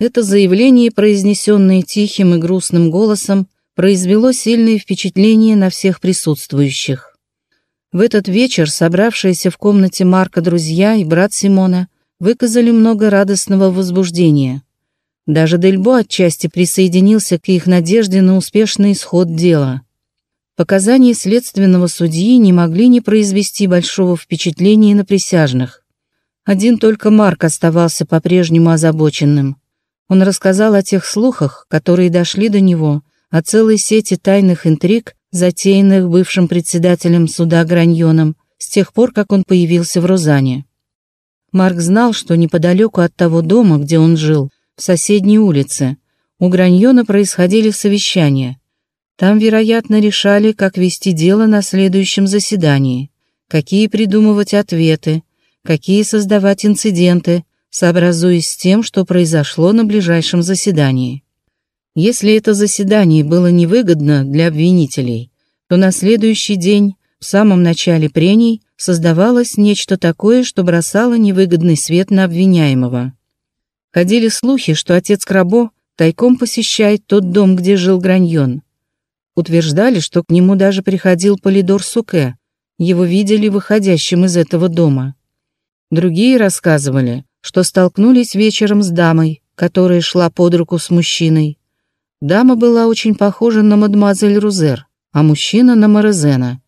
Это заявление, произнесенное тихим и грустным голосом, произвело сильное впечатление на всех присутствующих. В этот вечер собравшиеся в комнате Марка друзья и брат Симона выказали много радостного возбуждения. Даже Дельбо отчасти присоединился к их надежде на успешный исход дела. Показания следственного судьи не могли не произвести большого впечатления на присяжных. Один только Марк оставался по-прежнему озабоченным. Он рассказал о тех слухах, которые дошли до него, о целой сети тайных интриг, затеянных бывшим председателем суда Граньоном с тех пор, как он появился в Розане. Марк знал, что неподалеку от того дома, где он жил, в соседней улице, у Граньона происходили совещания. Там, вероятно, решали, как вести дело на следующем заседании, какие придумывать ответы, какие создавать инциденты, сообразуясь с тем, что произошло на ближайшем заседании. Если это заседание было невыгодно для обвинителей, то на следующий день, в самом начале прений, создавалось нечто такое, что бросало невыгодный свет на обвиняемого. Ходили слухи, что отец Крабо тайком посещает тот дом, где жил Граньон. Утверждали, что к нему даже приходил Полидор Суке, его видели выходящим из этого дома. Другие рассказывали, что столкнулись вечером с дамой, которая шла под руку с мужчиной. Дама была очень похожа на мадемуазель Рузер, а мужчина на Морезена.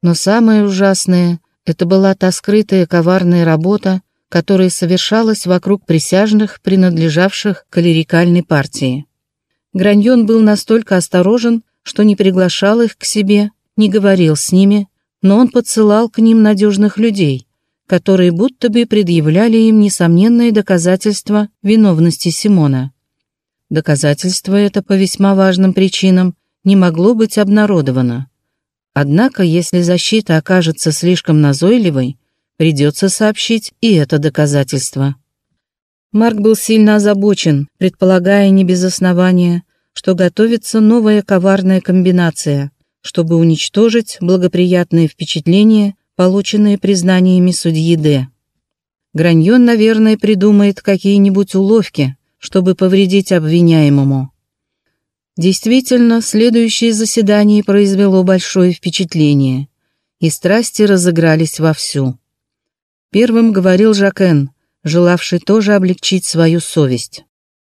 Но самое ужасное — это была та скрытая коварная работа, которая совершалась вокруг присяжных, принадлежавших клерикальной партии. Граньон был настолько осторожен, что не приглашал их к себе, не говорил с ними, но он подсылал к ним надежных людей, которые будто бы предъявляли им несомненные доказательства виновности Симона. Доказательство это по весьма важным причинам не могло быть обнародовано. Однако, если защита окажется слишком назойливой, придется сообщить и это доказательство. Марк был сильно озабочен, предполагая не без основания, что готовится новая коварная комбинация, чтобы уничтожить благоприятные впечатления полученные признаниями судьи Д. Граньон, наверное, придумает какие-нибудь уловки, чтобы повредить обвиняемому. Действительно, следующее заседание произвело большое впечатление, и страсти разыгрались вовсю. Первым говорил Жакен, желавший тоже облегчить свою совесть.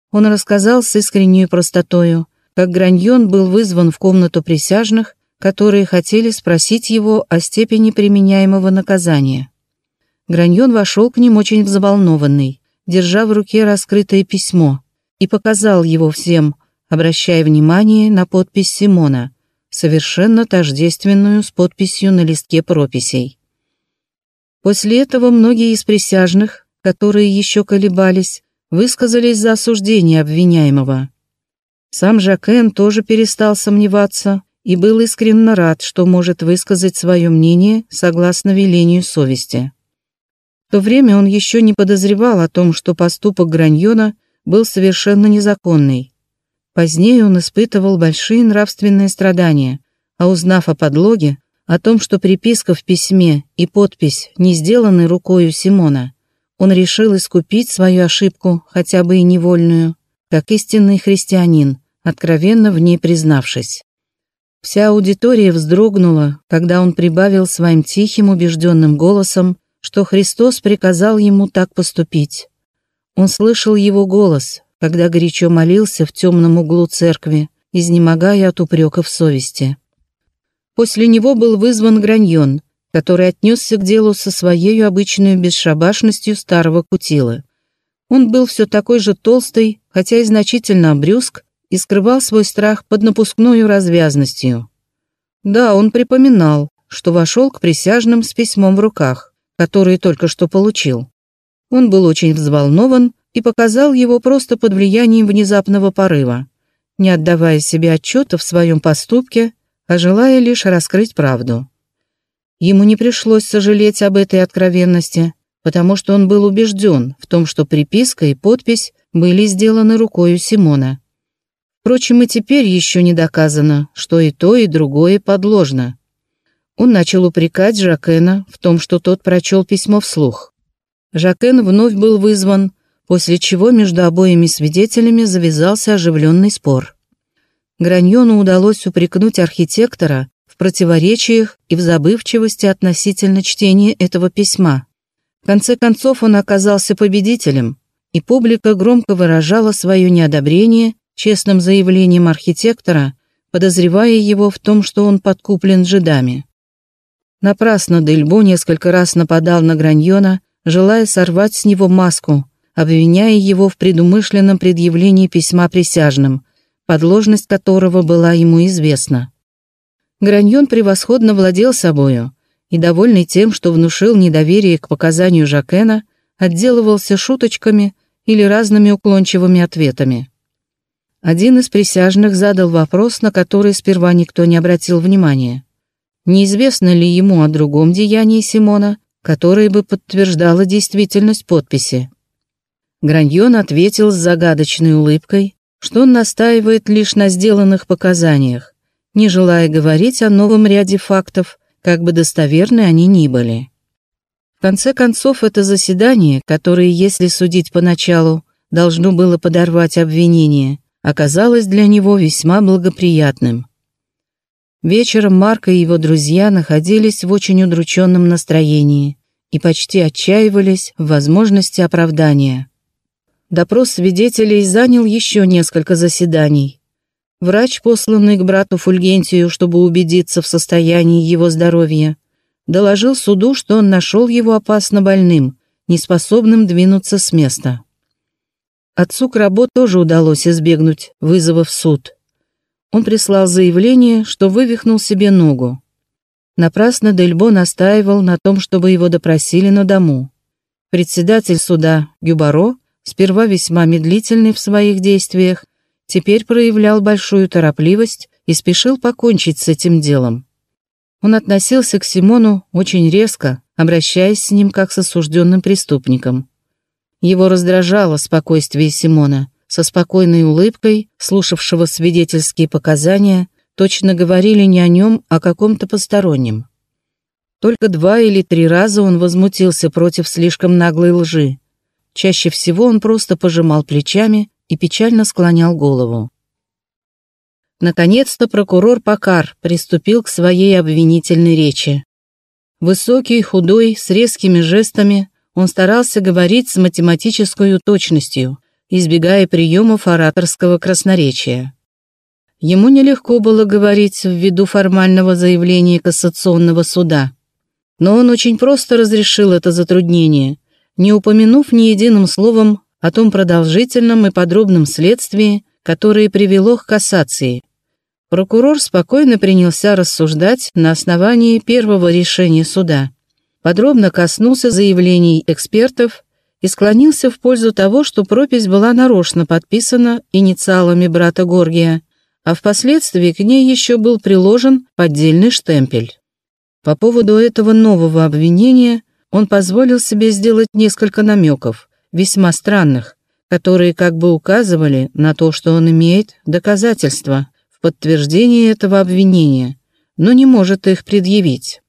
Он рассказал с искренней простотою, как Граньон был вызван в комнату присяжных которые хотели спросить его о степени применяемого наказания. Граньон вошел к ним очень взволнованный, держа в руке раскрытое письмо, и показал его всем, обращая внимание на подпись Симона, совершенно тождественную с подписью на листке прописей. После этого многие из присяжных, которые еще колебались, высказались за осуждение обвиняемого. Сам Жакен тоже перестал сомневаться и был искренне рад, что может высказать свое мнение согласно велению совести. В то время он еще не подозревал о том, что поступок Граньона был совершенно незаконный. Позднее он испытывал большие нравственные страдания, а узнав о подлоге, о том, что приписка в письме и подпись не сделаны рукою Симона, он решил искупить свою ошибку, хотя бы и невольную, как истинный христианин, откровенно в ней признавшись. Вся аудитория вздрогнула, когда он прибавил своим тихим убежденным голосом, что Христос приказал ему так поступить. Он слышал его голос, когда горячо молился в темном углу церкви, изнемогая от упреков совести. После него был вызван Граньон, который отнесся к делу со своей обычной бесшабашностью старого кутила. Он был все такой же толстый, хотя и значительно обрюзг, и скрывал свой страх под напускной развязностью. Да, он припоминал, что вошел к присяжным с письмом в руках, которое только что получил. Он был очень взволнован и показал его просто под влиянием внезапного порыва, не отдавая себе отчета в своем поступке, а желая лишь раскрыть правду. Ему не пришлось сожалеть об этой откровенности, потому что он был убежден в том, что приписка и подпись были сделаны рукою Симона. Впрочем, и теперь еще не доказано, что и то, и другое подложно. Он начал упрекать Жакена в том, что тот прочел письмо вслух. Жакен вновь был вызван, после чего между обоими свидетелями завязался оживленный спор. Граньону удалось упрекнуть архитектора в противоречиях и в забывчивости относительно чтения этого письма. В конце концов он оказался победителем, и публика громко выражала свое неодобрение честным заявлением архитектора, подозревая его в том, что он подкуплен жидами. Напрасно Дельбо несколько раз нападал на Граньона, желая сорвать с него маску, обвиняя его в предумышленном предъявлении письма присяжным, подложность которого была ему известна. Граньон превосходно владел собою и, довольный тем, что внушил недоверие к показанию Жакена, отделывался шуточками или разными уклончивыми ответами. Один из присяжных задал вопрос, на который сперва никто не обратил внимания. Неизвестно ли ему о другом деянии Симона, которое бы подтверждало действительность подписи? Граньон ответил с загадочной улыбкой, что он настаивает лишь на сделанных показаниях, не желая говорить о новом ряде фактов, как бы достоверны они ни были. В конце концов, это заседание, которое, если судить поначалу, должно было подорвать обвинение, оказалось для него весьма благоприятным. Вечером Марк и его друзья находились в очень удрученном настроении и почти отчаивались в возможности оправдания. Допрос свидетелей занял еще несколько заседаний. Врач, посланный к брату Фульгентию, чтобы убедиться в состоянии его здоровья, доложил суду, что он нашел его опасно больным, неспособным двинуться с места. Отцу Крабо тоже удалось избегнуть вызова суд – он прислал заявление, что вывихнул себе ногу. Напрасно Дельбо настаивал на том, чтобы его допросили на дому. Председатель суда Гюбаро, сперва весьма медлительный в своих действиях, теперь проявлял большую торопливость и спешил покончить с этим делом. Он относился к Симону очень резко, обращаясь с ним как с осужденным преступником. Его раздражало спокойствие Симона, со спокойной улыбкой, слушавшего свидетельские показания, точно говорили не о нем, а о каком-то постороннем. Только два или три раза он возмутился против слишком наглой лжи. Чаще всего он просто пожимал плечами и печально склонял голову. Наконец-то прокурор Покар приступил к своей обвинительной речи. Высокий, худой, с резкими жестами, он старался говорить с математической точностью, избегая приемов ораторского красноречия. Ему нелегко было говорить ввиду формального заявления Кассационного суда. Но он очень просто разрешил это затруднение, не упомянув ни единым словом о том продолжительном и подробном следствии, которое привело к кассации. Прокурор спокойно принялся рассуждать на основании первого решения суда. Подробно коснулся заявлений экспертов и склонился в пользу того, что пропись была нарочно подписана инициалами брата Горгия, а впоследствии к ней еще был приложен поддельный штемпель. По поводу этого нового обвинения он позволил себе сделать несколько намеков, весьма странных, которые как бы указывали на то, что он имеет доказательства в подтверждении этого обвинения, но не может их предъявить.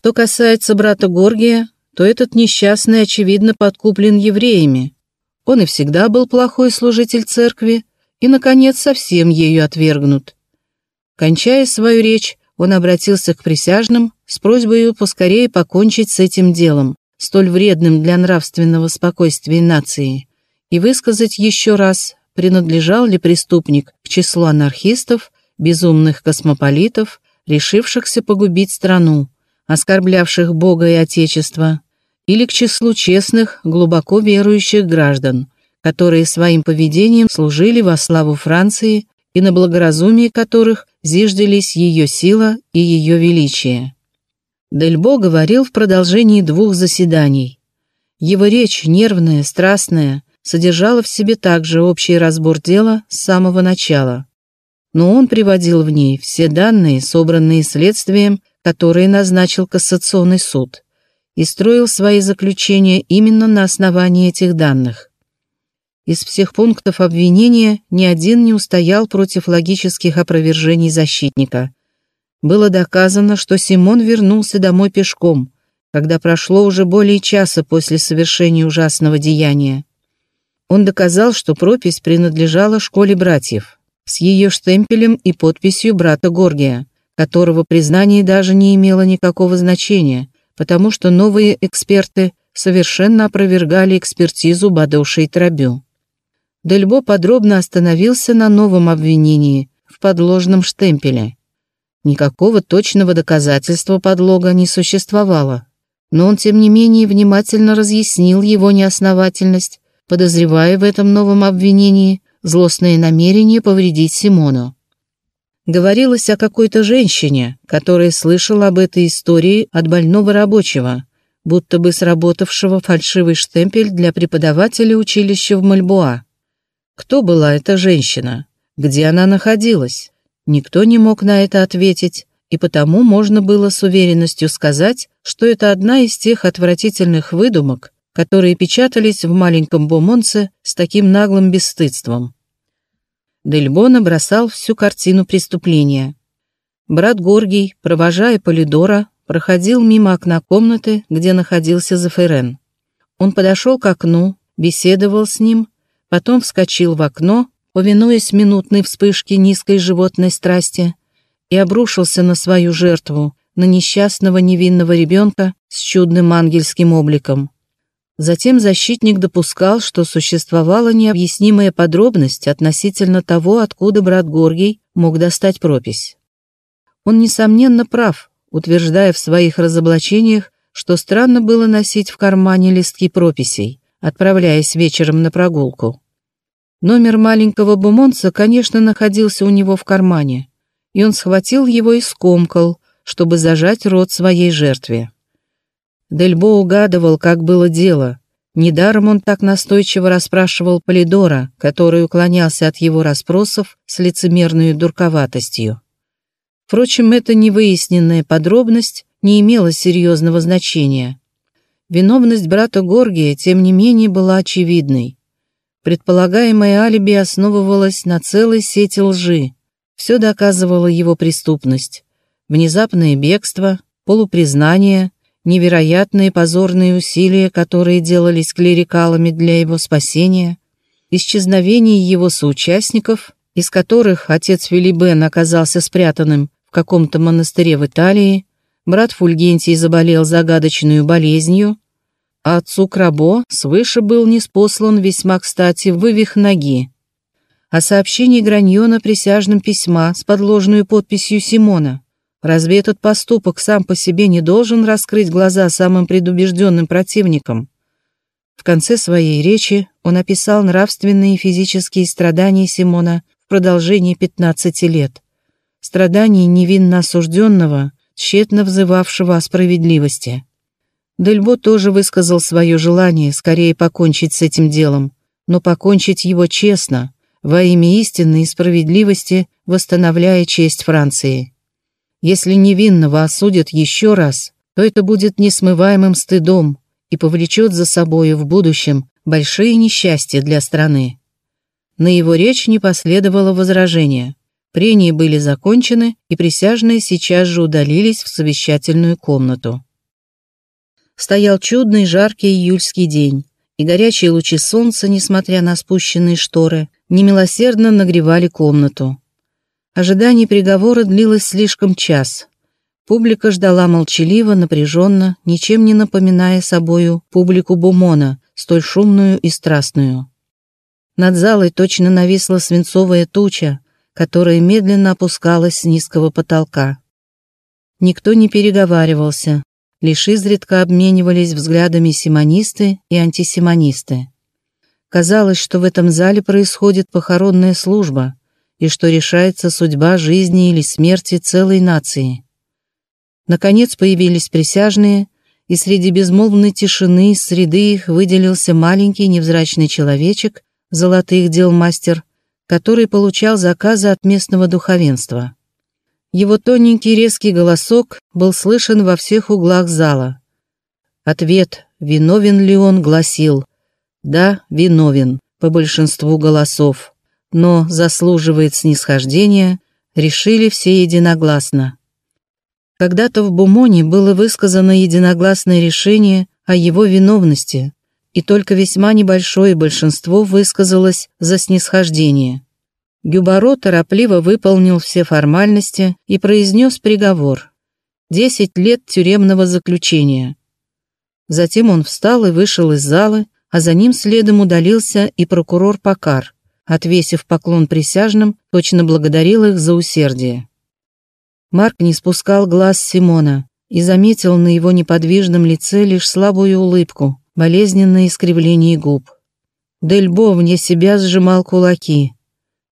Что касается брата Горгия, то этот несчастный, очевидно, подкуплен евреями. Он и всегда был плохой служитель церкви, и, наконец, совсем ею отвергнут. Кончая свою речь, он обратился к присяжным с просьбой поскорее покончить с этим делом, столь вредным для нравственного спокойствия нации, и высказать еще раз, принадлежал ли преступник к числу анархистов, безумных космополитов, решившихся погубить страну, оскорблявших Бога и Отечество, или к числу честных, глубоко верующих граждан, которые своим поведением служили во славу Франции и на благоразумие которых зиждались ее сила и ее величие. Дельбо говорил в продолжении двух заседаний. Его речь, нервная, страстная, содержала в себе также общий разбор дела с самого начала. Но он приводил в ней все данные, собранные следствием которые назначил Кассационный суд, и строил свои заключения именно на основании этих данных. Из всех пунктов обвинения ни один не устоял против логических опровержений защитника. Было доказано, что Симон вернулся домой пешком, когда прошло уже более часа после совершения ужасного деяния. Он доказал, что пропись принадлежала школе братьев, с ее штемпелем и подписью брата Горгия, которого признание даже не имело никакого значения, потому что новые эксперты совершенно опровергали экспертизу Бадоша и Трабю. Дельбо подробно остановился на новом обвинении в подложном штемпеле. Никакого точного доказательства подлога не существовало, но он, тем не менее, внимательно разъяснил его неосновательность, подозревая в этом новом обвинении злостное намерение повредить Симону. Говорилось о какой-то женщине, которая слышала об этой истории от больного рабочего, будто бы сработавшего фальшивый штемпель для преподавателя училища в Мальбуа. Кто была эта женщина? Где она находилась? Никто не мог на это ответить, и потому можно было с уверенностью сказать, что это одна из тех отвратительных выдумок, которые печатались в маленьком Бомонце с таким наглым бесстыдством. Дельбо набросал всю картину преступления. Брат Горгий, провожая Полидора, проходил мимо окна комнаты, где находился Заферен. Он подошел к окну, беседовал с ним, потом вскочил в окно, повинуясь минутной вспышке низкой животной страсти, и обрушился на свою жертву, на несчастного невинного ребенка с чудным ангельским обликом. Затем защитник допускал, что существовала необъяснимая подробность относительно того, откуда брат Горгий мог достать пропись. Он, несомненно, прав, утверждая в своих разоблачениях, что странно было носить в кармане листки прописей, отправляясь вечером на прогулку. Номер маленького бумонца, конечно, находился у него в кармане, и он схватил его и скомкал, чтобы зажать рот своей жертве. Дельбо угадывал, как было дело. Недаром он так настойчиво расспрашивал Полидора, который уклонялся от его расспросов с лицемерной дурковатостью. Впрочем, эта невыясненная подробность не имела серьезного значения. Виновность брата Горгия, тем не менее, была очевидной. Предполагаемое алиби основывалось на целой сети лжи. Все доказывало его преступность. Внезапное бегство, полупризнание, невероятные позорные усилия, которые делались клерикалами для его спасения, исчезновение его соучастников, из которых отец Филибен оказался спрятанным в каком-то монастыре в Италии, брат Фульгентий заболел загадочной болезнью, а отцу Крабо свыше был неспослан весьма кстати вывих ноги. О сообщении Граньона присяжным письма с подложной подписью Симона. Разве этот поступок сам по себе не должен раскрыть глаза самым предубежденным противникам? В конце своей речи он описал нравственные и физические страдания Симона в продолжении 15 лет страданий невинно осужденного, тщетно взывавшего о справедливости. Дельбо тоже высказал свое желание скорее покончить с этим делом, но покончить его честно, во имя истины и справедливости, восстановляя честь Франции. Если невинного осудят еще раз, то это будет несмываемым стыдом и повлечет за собою в будущем большие несчастья для страны. На его речь не последовало возражения. Прения были закончены, и присяжные сейчас же удалились в совещательную комнату. Стоял чудный жаркий июльский день, и горячие лучи солнца, несмотря на спущенные шторы, немилосердно нагревали комнату. Ожидание приговора длилось слишком час. Публика ждала молчаливо, напряженно, ничем не напоминая собою публику Бумона, столь шумную и страстную. Над залой точно нависла свинцовая туча, которая медленно опускалась с низкого потолка. Никто не переговаривался, лишь изредка обменивались взглядами симонисты и антисимонисты. Казалось, что в этом зале происходит похоронная служба и что решается судьба жизни или смерти целой нации. Наконец появились присяжные, и среди безмолвной тишины среды их выделился маленький невзрачный человечек, золотых дел мастер, который получал заказы от местного духовенства. Его тоненький резкий голосок был слышен во всех углах зала. Ответ, виновен ли он, гласил «Да, виновен» по большинству голосов, но заслуживает снисхождения, решили все единогласно. Когда-то в Бумоне было высказано единогласное решение о его виновности, и только весьма небольшое большинство высказалось за снисхождение. Гюбаро торопливо выполнил все формальности и произнес приговор. Десять лет тюремного заключения. Затем он встал и вышел из зала, а за ним следом удалился и прокурор Покар, отвесив поклон присяжным, точно благодарил их за усердие. Марк не спускал глаз Симона и заметил на его неподвижном лице лишь слабую улыбку, болезненное искривление губ. Дельбо вне себя сжимал кулаки.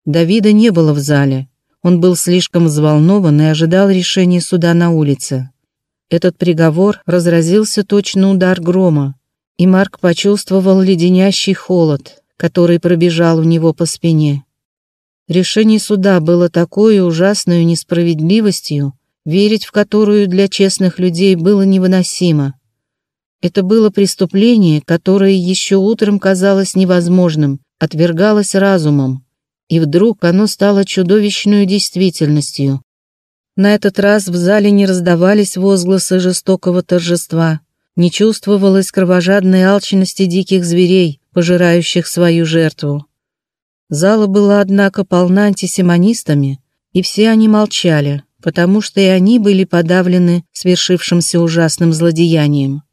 Давида не было в зале. Он был слишком взволнован и ожидал решения суда на улице. Этот приговор разразился точно удар грома, и Марк почувствовал леденящий холод, который пробежал у него по спине. Решение суда было такой ужасной несправедливостью, верить в которую для честных людей было невыносимо. Это было преступление, которое еще утром казалось невозможным, отвергалось разумом, и вдруг оно стало чудовищной действительностью. На этот раз в зале не раздавались возгласы жестокого торжества, не чувствовалось кровожадной алчности диких зверей, пожирающих свою жертву. Зала была, однако, полна антисемонистами, и все они молчали, потому что и они были подавлены свершившимся ужасным злодеянием.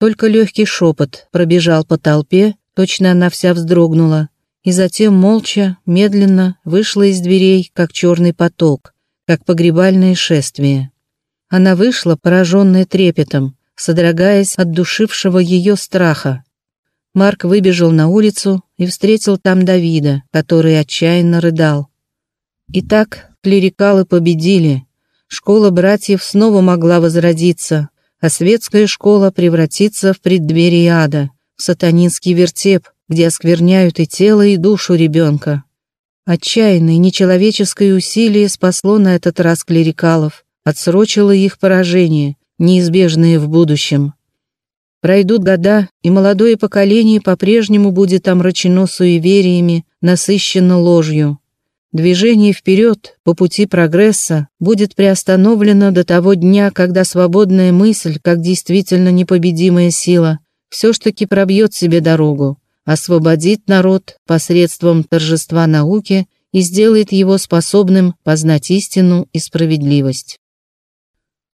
Только легкий шепот пробежал по толпе, точно она вся вздрогнула, и затем молча, медленно вышла из дверей, как черный поток, как погребальное шествие. Она вышла, пораженная трепетом, содрогаясь от душившего ее страха, Марк выбежал на улицу и встретил там Давида, который отчаянно рыдал. Итак, клерикалы победили. Школа братьев снова могла возродиться, а светская школа превратиться в преддверие ада, в сатанинский вертеп, где оскверняют и тело, и душу ребенка. Отчаянное, нечеловеческое усилие спасло на этот раз клерикалов, отсрочило их поражение, неизбежное в будущем. Пройдут года, и молодое поколение по-прежнему будет омрачено суевериями, насыщено ложью. Движение вперед по пути прогресса будет приостановлено до того дня, когда свободная мысль, как действительно непобедимая сила, все ж таки пробьет себе дорогу, освободит народ посредством торжества науки и сделает его способным познать истину и справедливость.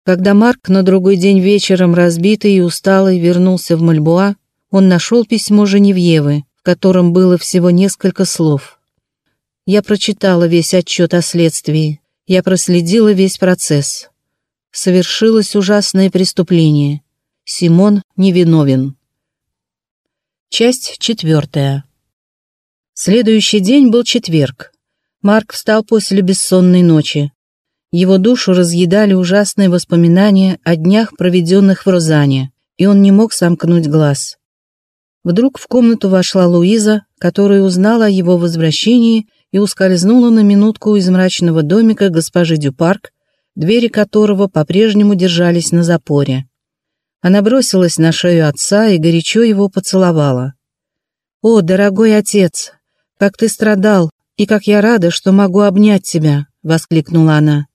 Когда Марк на другой день вечером разбитый и усталый вернулся в Мальбуа, он нашел письмо Женевьевы, в котором было всего несколько слов. Я прочитала весь отчет о следствии, я проследила весь процесс. Совершилось ужасное преступление. Симон невиновен. Часть четвертая. Следующий день был четверг. Марк встал после бессонной ночи. Его душу разъедали ужасные воспоминания о днях, проведенных в Розане, и он не мог сомкнуть глаз. Вдруг в комнату вошла Луиза, которая узнала о его возвращении и ускользнула на минутку из мрачного домика госпожи Дюпарк, двери которого по-прежнему держались на запоре. Она бросилась на шею отца и горячо его поцеловала. «О, дорогой отец, как ты страдал, и как я рада, что могу обнять тебя!» — воскликнула она.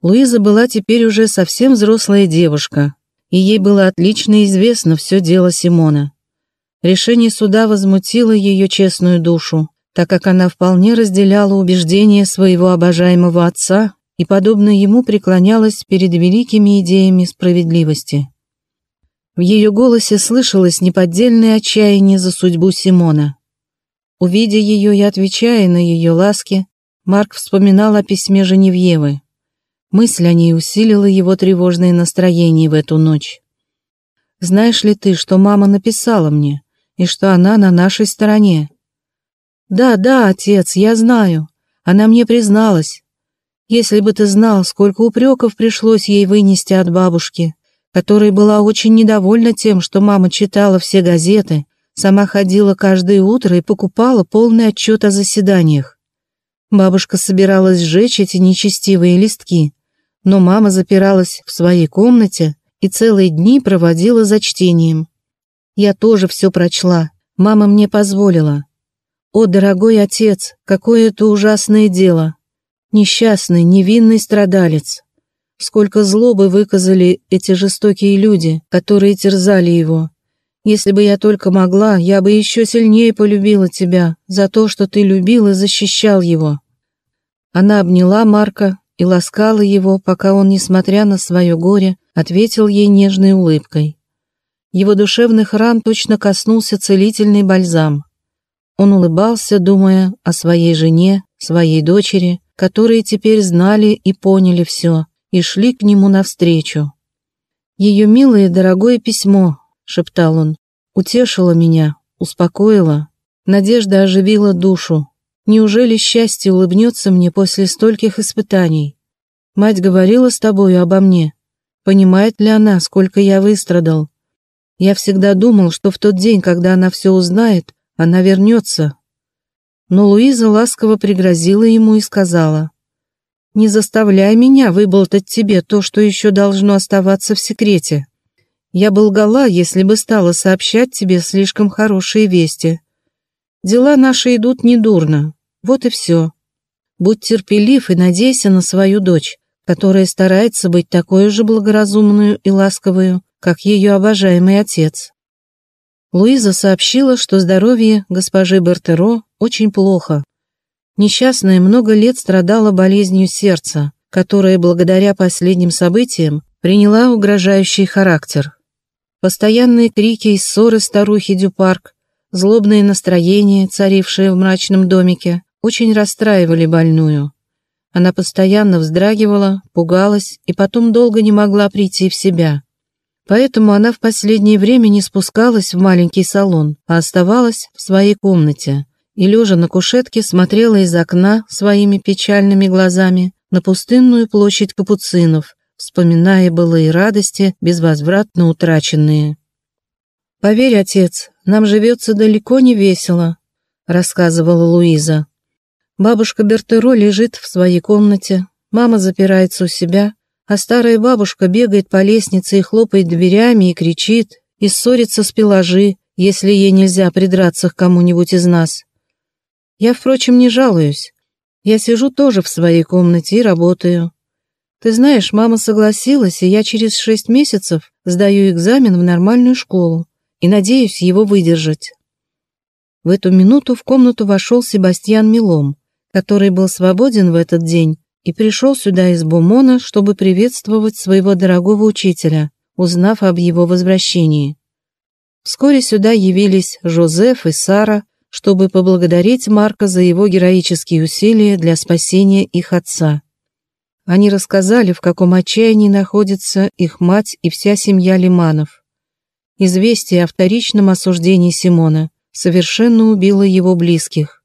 Луиза была теперь уже совсем взрослая девушка, и ей было отлично известно все дело Симона. Решение суда возмутило ее честную душу, так как она вполне разделяла убеждения своего обожаемого отца и, подобно ему, преклонялась перед великими идеями справедливости. В ее голосе слышалось неподдельное отчаяние за судьбу Симона. Увидя ее и отвечая на ее ласки, Марк вспоминал о письме Женевьевы. Мысль о ней усилила его тревожное настроение в эту ночь. «Знаешь ли ты, что мама написала мне, и что она на нашей стороне?» «Да, да, отец, я знаю. Она мне призналась. Если бы ты знал, сколько упреков пришлось ей вынести от бабушки, которая была очень недовольна тем, что мама читала все газеты, сама ходила каждое утро и покупала полный отчет о заседаниях. Бабушка собиралась сжечь эти нечестивые листки, но мама запиралась в своей комнате и целые дни проводила за чтением. Я тоже все прочла, мама мне позволила. О, дорогой отец, какое это ужасное дело! Несчастный, невинный страдалец. Сколько злобы выказали эти жестокие люди, которые терзали его. Если бы я только могла, я бы еще сильнее полюбила тебя за то, что ты любил и защищал его». Она обняла Марка и ласкала его, пока он, несмотря на свое горе, ответил ей нежной улыбкой. Его душевных ран точно коснулся целительный бальзам. Он улыбался, думая о своей жене, своей дочери, которые теперь знали и поняли все, и шли к нему навстречу. «Ее милое дорогое письмо», — шептал он, — «утешило меня, успокоило. Надежда оживила душу. Неужели счастье улыбнется мне после стольких испытаний? Мать говорила с тобою обо мне. Понимает ли она, сколько я выстрадал? Я всегда думал, что в тот день, когда она все узнает, она вернется. Но Луиза ласково пригрозила ему и сказала, «Не заставляй меня выболтать тебе то, что еще должно оставаться в секрете. Я бы лгала, если бы стала сообщать тебе слишком хорошие вести. Дела наши идут недурно, вот и все. Будь терпелив и надейся на свою дочь, которая старается быть такой же благоразумную и ласковую, как ее обожаемый отец. Луиза сообщила, что здоровье госпожи Бертеро очень плохо. Несчастная много лет страдала болезнью сердца, которая благодаря последним событиям приняла угрожающий характер. Постоянные крики и ссоры старухи Дюпарк, злобное настроение, царившее в мрачном домике, очень расстраивали больную. Она постоянно вздрагивала, пугалась и потом долго не могла прийти в себя. Поэтому она в последнее время не спускалась в маленький салон, а оставалась в своей комнате и, лежа на кушетке, смотрела из окна своими печальными глазами на пустынную площадь капуцинов, вспоминая былые радости, безвозвратно утраченные. «Поверь, отец, нам живется далеко не весело», — рассказывала Луиза. Бабушка Бертеро лежит в своей комнате, мама запирается у себя, а старая бабушка бегает по лестнице и хлопает дверями и кричит, и ссорится с пеложи, если ей нельзя придраться к кому-нибудь из нас. Я, впрочем, не жалуюсь. Я сижу тоже в своей комнате и работаю. Ты знаешь, мама согласилась, и я через шесть месяцев сдаю экзамен в нормальную школу и надеюсь его выдержать. В эту минуту в комнату вошел Себастьян Милом, который был свободен в этот день и пришел сюда из Бумона, чтобы приветствовать своего дорогого учителя, узнав об его возвращении. Вскоре сюда явились Жозеф и Сара, чтобы поблагодарить Марка за его героические усилия для спасения их отца. Они рассказали, в каком отчаянии находится их мать и вся семья Лиманов. Известие о вторичном осуждении Симона совершенно убило его близких.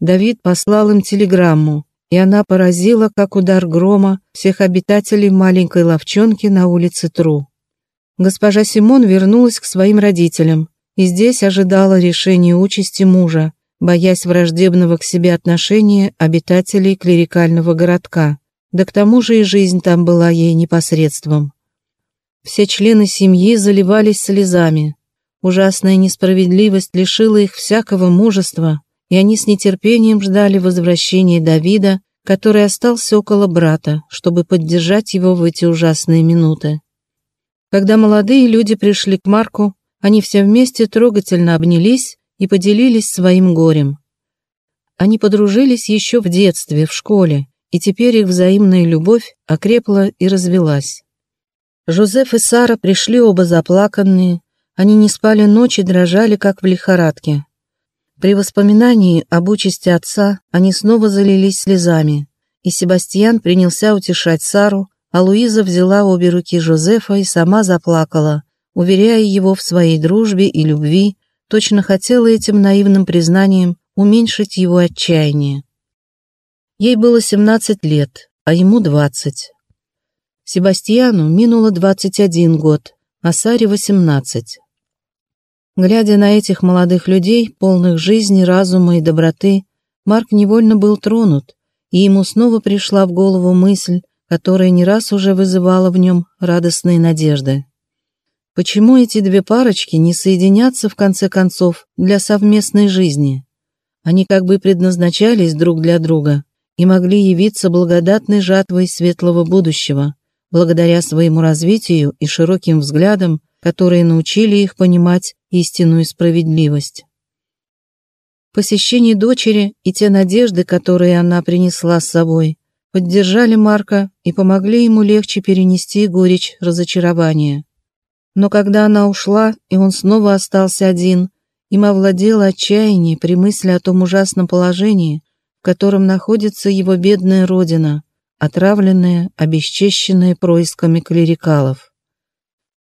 Давид послал им телеграмму, и она поразила, как удар грома, всех обитателей маленькой ловчонки на улице Тру. Госпожа Симон вернулась к своим родителям и здесь ожидала решения участи мужа, боясь враждебного к себе отношения обитателей клерикального городка. Да к тому же и жизнь там была ей непосредством. Все члены семьи заливались слезами. Ужасная несправедливость лишила их всякого мужества, и они с нетерпением ждали возвращения Давида, который остался около брата, чтобы поддержать его в эти ужасные минуты. Когда молодые люди пришли к Марку, они все вместе трогательно обнялись и поделились своим горем. Они подружились еще в детстве, в школе, и теперь их взаимная любовь окрепла и развелась. Жозеф и Сара пришли оба заплаканные, они не спали ночи, дрожали, как в лихорадке. При воспоминании об участи отца они снова залились слезами, и Себастьян принялся утешать Сару, а Луиза взяла обе руки Жозефа и сама заплакала, уверяя его в своей дружбе и любви, точно хотела этим наивным признанием уменьшить его отчаяние. Ей было 17 лет, а ему 20. Себастьяну минуло 21 год, а Саре 18. Глядя на этих молодых людей, полных жизни, разума и доброты, Марк невольно был тронут, и ему снова пришла в голову мысль, которая не раз уже вызывала в нем радостные надежды. Почему эти две парочки не соединятся в конце концов для совместной жизни? Они как бы предназначались друг для друга и могли явиться благодатной жатвой светлого будущего, благодаря своему развитию и широким взглядам, которые научили их понимать истинную справедливость. Посещение дочери и те надежды, которые она принесла с собой, поддержали Марка и помогли ему легче перенести горечь разочарования. Но когда она ушла, и он снова остался один, им овладело отчаяние при мысли о том ужасном положении, в котором находится его бедная родина, отравленная, обесчещенная происками клерикалов.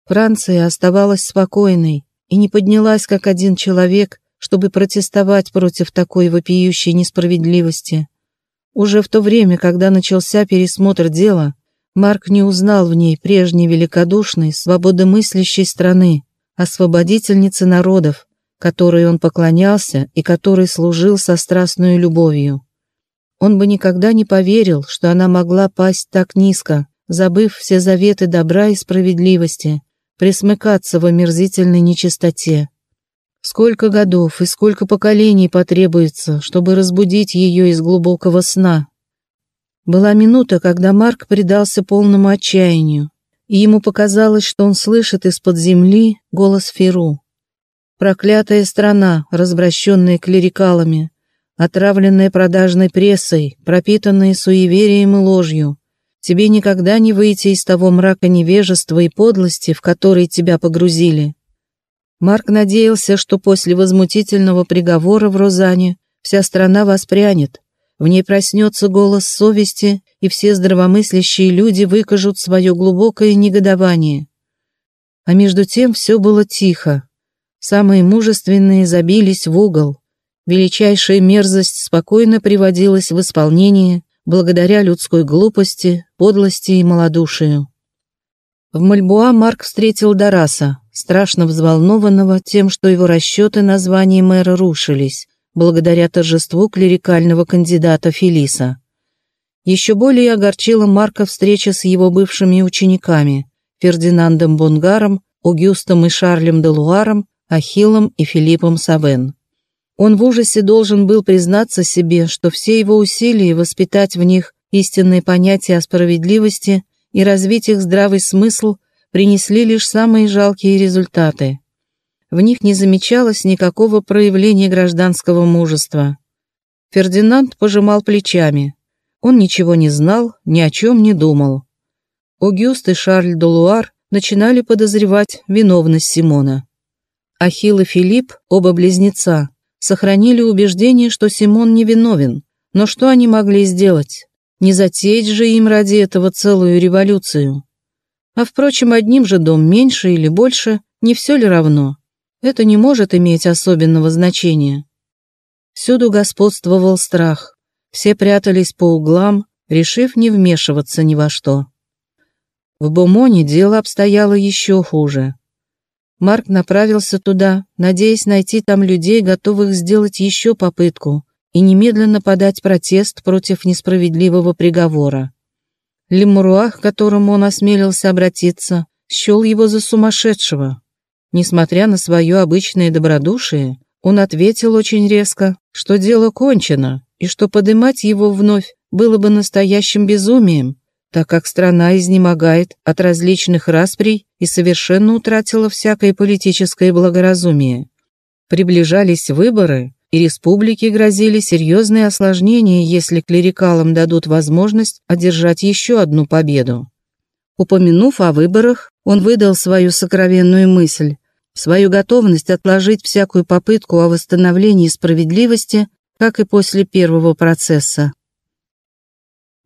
Франция оставалась спокойной и не поднялась как один человек, чтобы протестовать против такой вопиющей несправедливости. Уже в то время, когда начался пересмотр дела, Марк не узнал в ней прежней великодушной, свободомыслящей страны, освободительницы народов, которой он поклонялся и которой служил со страстной любовью. Он бы никогда не поверил, что она могла пасть так низко, забыв все заветы добра и справедливости, присмыкаться в омерзительной нечистоте. Сколько годов и сколько поколений потребуется, чтобы разбудить ее из глубокого сна. Была минута, когда Марк предался полному отчаянию, и ему показалось, что он слышит из-под земли голос Феру. Проклятая страна, развращенная клерикалами, отравленная продажной прессой, пропитанная суеверием и ложью. Тебе никогда не выйти из того мрака невежества и подлости, в который тебя погрузили. Марк надеялся, что после возмутительного приговора в Розане вся страна воспрянет, в ней проснется голос совести, и все здравомыслящие люди выкажут свое глубокое негодование. А между тем все было тихо. Самые мужественные забились в угол. Величайшая мерзость спокойно приводилась в исполнение благодаря людской глупости, подлости и малодушию. В Мальбуа Марк встретил Дараса, страшно взволнованного тем, что его расчеты на звание мэра рушились, благодаря торжеству клерикального кандидата Фелиса. Еще более огорчила Марка встреча с его бывшими учениками Фердинандом Бонгаром, Огюстом и Шарлем де Луаром, Ахиллом и Филиппом Савен. Он в ужасе должен был признаться себе, что все его усилия воспитать в них истинные понятия о справедливости и развить их здравый смысл принесли лишь самые жалкие результаты. В них не замечалось никакого проявления гражданского мужества. Фердинанд пожимал плечами. Он ничего не знал, ни о чем не думал. Огюст и Шарль Долуар начинали подозревать виновность Симона. Ахилл и Филипп, оба близнеца, сохранили убеждение, что Симон невиновен, но что они могли сделать? Не затеять же им ради этого целую революцию. А впрочем, одним же дом меньше или больше, не все ли равно? Это не может иметь особенного значения. Всюду господствовал страх. Все прятались по углам, решив не вмешиваться ни во что. В Бомоне дело обстояло еще хуже. Марк направился туда, надеясь найти там людей, готовых сделать еще попытку и немедленно подать протест против несправедливого приговора. Лемуруа, к которому он осмелился обратиться, счел его за сумасшедшего. Несмотря на свое обычное добродушие, он ответил очень резко, что дело кончено, и что подымать его вновь было бы настоящим безумием, так как страна изнемогает от различных расприй и совершенно утратила всякое политическое благоразумие. Приближались выборы, и республике грозили серьезные осложнения, если клерикалам дадут возможность одержать еще одну победу. Упомянув о выборах, он выдал свою сокровенную мысль, свою готовность отложить всякую попытку о восстановлении справедливости, как и после первого процесса.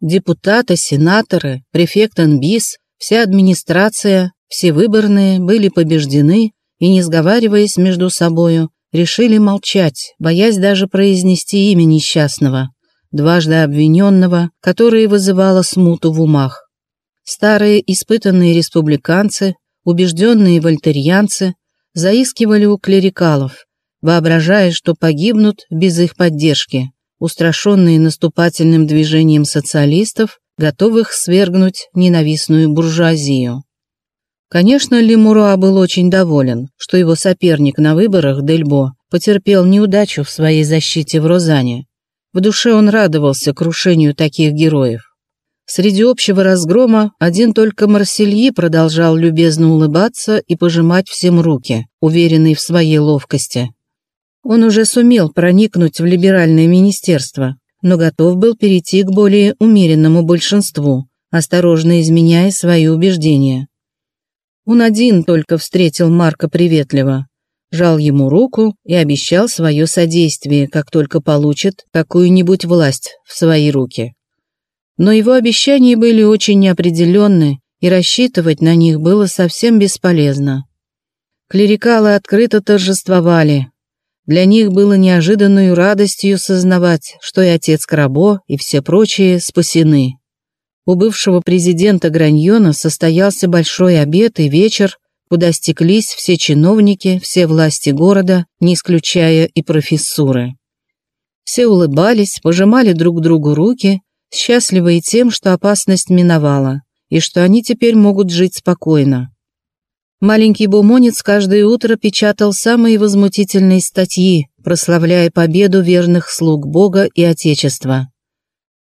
Депутаты, сенаторы, префект Анбис, вся администрация, все выборные были побеждены и, не сговариваясь между собою, решили молчать, боясь даже произнести имя несчастного, дважды обвиненного, которое вызывало смуту в умах. Старые испытанные республиканцы, убежденные вольтерьянцы, заискивали у клерикалов, воображая, что погибнут без их поддержки, устрашенные наступательным движением социалистов, готовых свергнуть ненавистную буржуазию. Конечно, Лемуруа был очень доволен, что его соперник на выборах Дельбо потерпел неудачу в своей защите в Розане. В душе он радовался крушению таких героев. Среди общего разгрома один только Марсельи продолжал любезно улыбаться и пожимать всем руки, уверенный в своей ловкости. Он уже сумел проникнуть в либеральное министерство, но готов был перейти к более умеренному большинству, осторожно изменяя свои убеждения. Он один только встретил Марка приветливо, жал ему руку и обещал свое содействие, как только получит какую-нибудь власть в свои руки. Но его обещания были очень неопределенны, и рассчитывать на них было совсем бесполезно. Клерикалы открыто торжествовали. Для них было неожиданной радостью сознавать, что и отец Крабо, и все прочие спасены. У бывшего президента Граньона состоялся большой обед и вечер, куда стеклись все чиновники, все власти города, не исключая и профессуры. Все улыбались, пожимали друг другу руки счастливы и тем, что опасность миновала, и что они теперь могут жить спокойно. Маленький бумонец каждое утро печатал самые возмутительные статьи, прославляя победу верных слуг Бога и Отечества.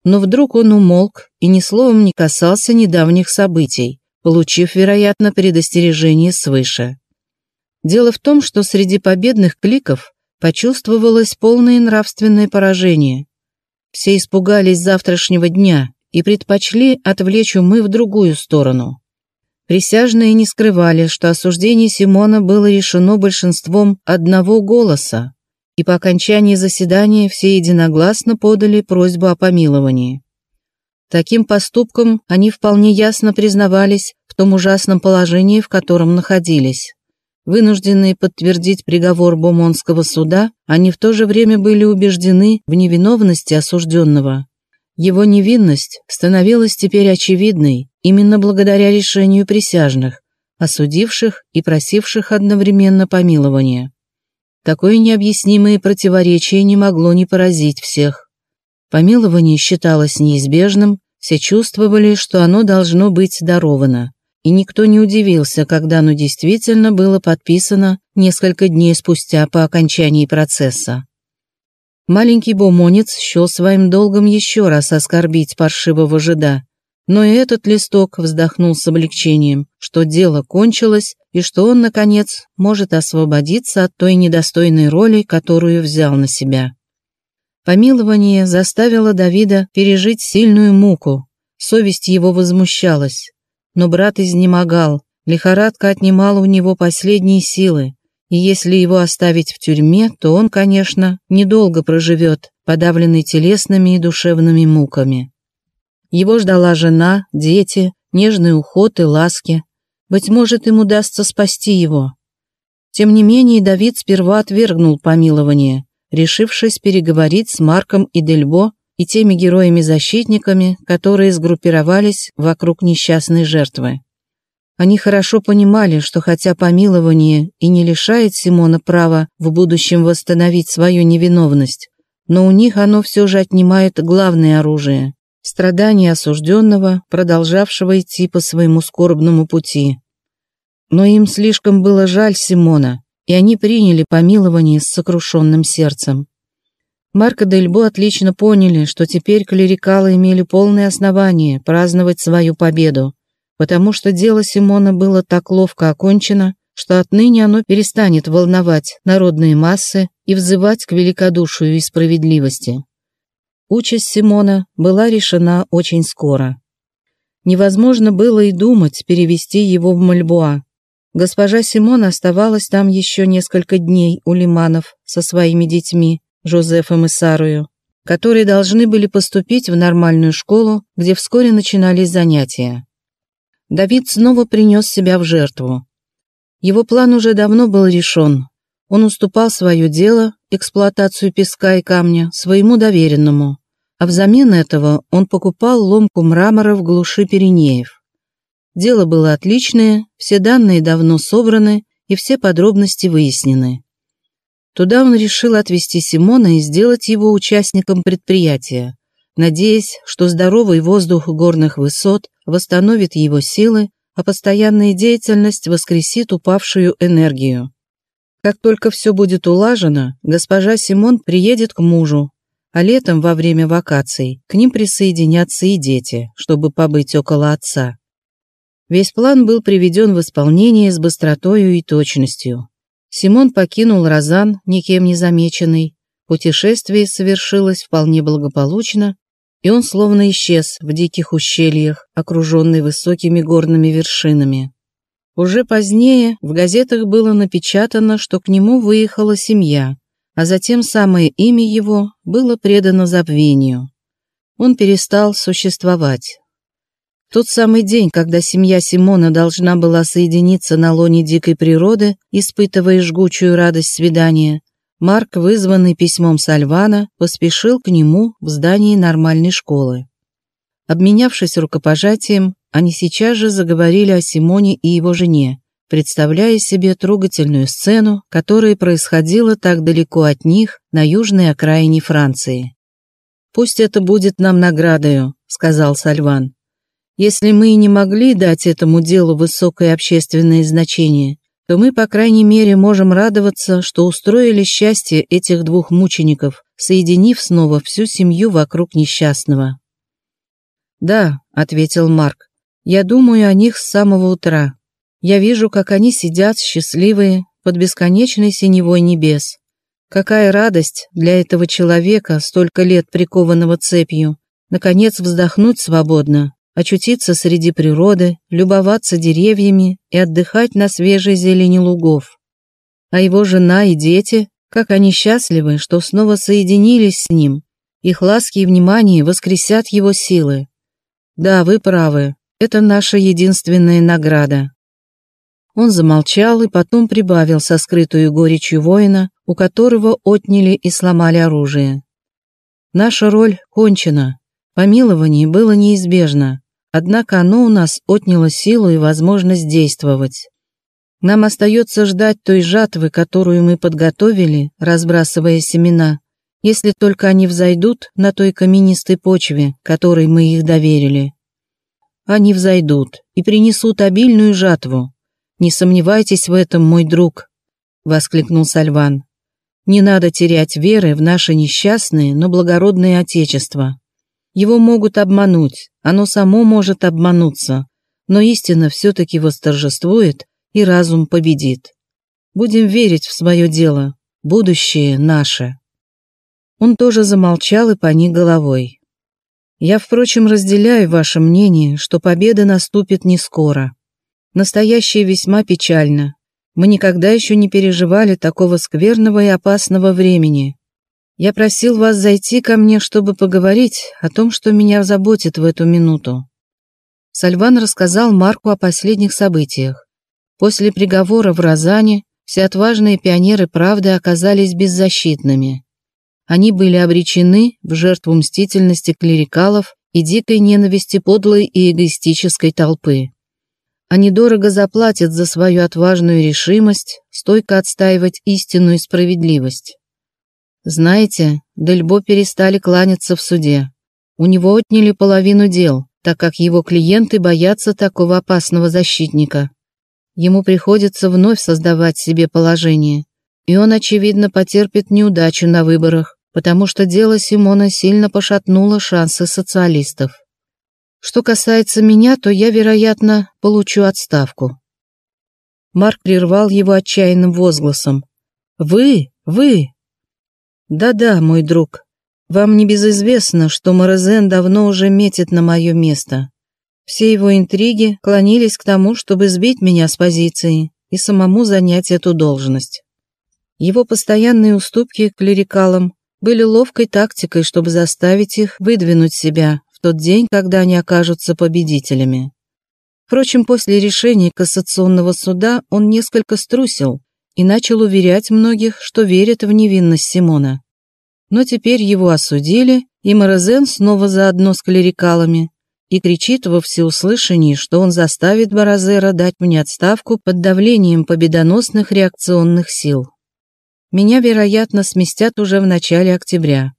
Но вдруг он умолк и ни словом не касался недавних событий, получив, вероятно, предостережение свыше. Дело в том, что среди победных кликов почувствовалось полное нравственное поражение – все испугались завтрашнего дня и предпочли отвлечь умы в другую сторону. Присяжные не скрывали, что осуждение Симона было решено большинством одного голоса, и по окончании заседания все единогласно подали просьбу о помиловании. Таким поступком они вполне ясно признавались в том ужасном положении, в котором находились. Вынужденные подтвердить приговор Бомонского суда, они в то же время были убеждены в невиновности осужденного. Его невинность становилась теперь очевидной именно благодаря решению присяжных, осудивших и просивших одновременно помилования. Такое необъяснимое противоречие не могло не поразить всех. Помилование считалось неизбежным, все чувствовали, что оно должно быть даровано и никто не удивился, когда оно действительно было подписано несколько дней спустя по окончании процесса. Маленький бомонец счел своим долгом еще раз оскорбить паршивого жида, но и этот листок вздохнул с облегчением, что дело кончилось и что он, наконец, может освободиться от той недостойной роли, которую взял на себя. Помилование заставило Давида пережить сильную муку, совесть его возмущалась, но брат изнемогал, лихорадка отнимала у него последние силы, и если его оставить в тюрьме, то он, конечно, недолго проживет, подавленный телесными и душевными муками. Его ждала жена, дети, нежный уход и ласки. Быть может, им удастся спасти его. Тем не менее, Давид сперва отвергнул помилование, решившись переговорить с Марком и Дельбо и теми героями-защитниками, которые сгруппировались вокруг несчастной жертвы. Они хорошо понимали, что хотя помилование и не лишает Симона права в будущем восстановить свою невиновность, но у них оно все же отнимает главное оружие – страдания осужденного, продолжавшего идти по своему скорбному пути. Но им слишком было жаль Симона, и они приняли помилование с сокрушенным сердцем. Марко Дельбо отлично поняли, что теперь клерикалы имели полное основание праздновать свою победу, потому что дело Симона было так ловко окончено, что отныне оно перестанет волновать народные массы и взывать к великодушию и справедливости. Участь Симона была решена очень скоро. Невозможно было и думать перевести его в Мальбуа. Госпожа Симона оставалась там еще несколько дней у лиманов со своими детьми, Жозефом и Сарою, которые должны были поступить в нормальную школу, где вскоре начинались занятия. Давид снова принес себя в жертву. Его план уже давно был решен. Он уступал свое дело, эксплуатацию песка и камня, своему доверенному, а взамен этого он покупал ломку мрамора в глуши Пиренеев. Дело было отличное, все данные давно собраны и все подробности выяснены. Туда он решил отвезти Симона и сделать его участником предприятия, надеясь, что здоровый воздух горных высот восстановит его силы, а постоянная деятельность воскресит упавшую энергию. Как только все будет улажено, госпожа Симон приедет к мужу, а летом во время вакаций к ним присоединятся и дети, чтобы побыть около отца. Весь план был приведен в исполнение с быстротою и точностью. Симон покинул Розан, никем не замеченный, путешествие совершилось вполне благополучно, и он словно исчез в диких ущельях, окруженный высокими горными вершинами. Уже позднее в газетах было напечатано, что к нему выехала семья, а затем самое имя его было предано забвению. Он перестал существовать. Тот самый день, когда семья Симона должна была соединиться на лоне дикой природы, испытывая жгучую радость свидания, Марк, вызванный письмом Сальвана, поспешил к нему в здании нормальной школы. Обменявшись рукопожатием, они сейчас же заговорили о Симоне и его жене, представляя себе трогательную сцену, которая происходила так далеко от них, на южной окраине Франции. «Пусть это будет нам наградою», — сказал Сальван. «Если мы и не могли дать этому делу высокое общественное значение, то мы, по крайней мере, можем радоваться, что устроили счастье этих двух мучеников, соединив снова всю семью вокруг несчастного». «Да», — ответил Марк, — «я думаю о них с самого утра. Я вижу, как они сидят счастливые под бесконечной синевой небес. Какая радость для этого человека, столько лет прикованного цепью, наконец вздохнуть свободно, очутиться среди природы, любоваться деревьями и отдыхать на свежей зелени лугов. А его жена и дети, как они счастливы, что снова соединились с ним. Их ласки и внимание воскресят его силы. Да, вы правы, это наша единственная награда. Он замолчал и потом прибавил со скрытую горечью воина, у которого отняли и сломали оружие. Наша роль кончена. Помилование было неизбежно, однако оно у нас отняло силу и возможность действовать. Нам остается ждать той жатвы, которую мы подготовили, разбрасывая семена, если только они взойдут на той каменистой почве, которой мы их доверили. Они взойдут и принесут обильную жатву, «Не сомневайтесь в этом, мой друг», — воскликнул Сальван. «Не надо терять веры в наше несчастное, но благородное Отечество. Его могут обмануть, оно само может обмануться, но истина все-таки восторжествует, и разум победит. Будем верить в свое дело, будущее наше». Он тоже замолчал и поник головой. «Я, впрочем, разделяю ваше мнение, что победа наступит не скоро. Настоящее весьма печально. Мы никогда еще не переживали такого скверного и опасного времени. Я просил вас зайти ко мне, чтобы поговорить о том, что меня заботит в эту минуту. Сальван рассказал Марку о последних событиях. После приговора в Розане все отважные пионеры правды оказались беззащитными. Они были обречены в жертву мстительности клерикалов и дикой ненависти подлой и эгоистической толпы. Они дорого заплатят за свою отважную решимость стойко отстаивать истинную справедливость. Знаете, Дельбо перестали кланяться в суде. У него отняли половину дел, так как его клиенты боятся такого опасного защитника. Ему приходится вновь создавать себе положение, и он, очевидно, потерпит неудачу на выборах, потому что дело Симона сильно пошатнуло шансы социалистов. Что касается меня, то я, вероятно, получу отставку. Марк прервал его отчаянным возгласом. «Вы? Вы?» «Да-да, мой друг. Вам не безизвестно, что Морозен давно уже метит на мое место. Все его интриги клонились к тому, чтобы сбить меня с позиции и самому занять эту должность. Его постоянные уступки клерикалам были ловкой тактикой, чтобы заставить их выдвинуть себя тот день, когда они окажутся победителями. Впрочем, после решения кассационного суда он несколько струсил и начал уверять многих, что верит в невинность Симона. Но теперь его осудили, и Морозен снова заодно с клерикалами и кричит во всеуслышании, что он заставит Баразера дать мне отставку под давлением победоносных реакционных сил. Меня, вероятно, сместят уже в начале октября.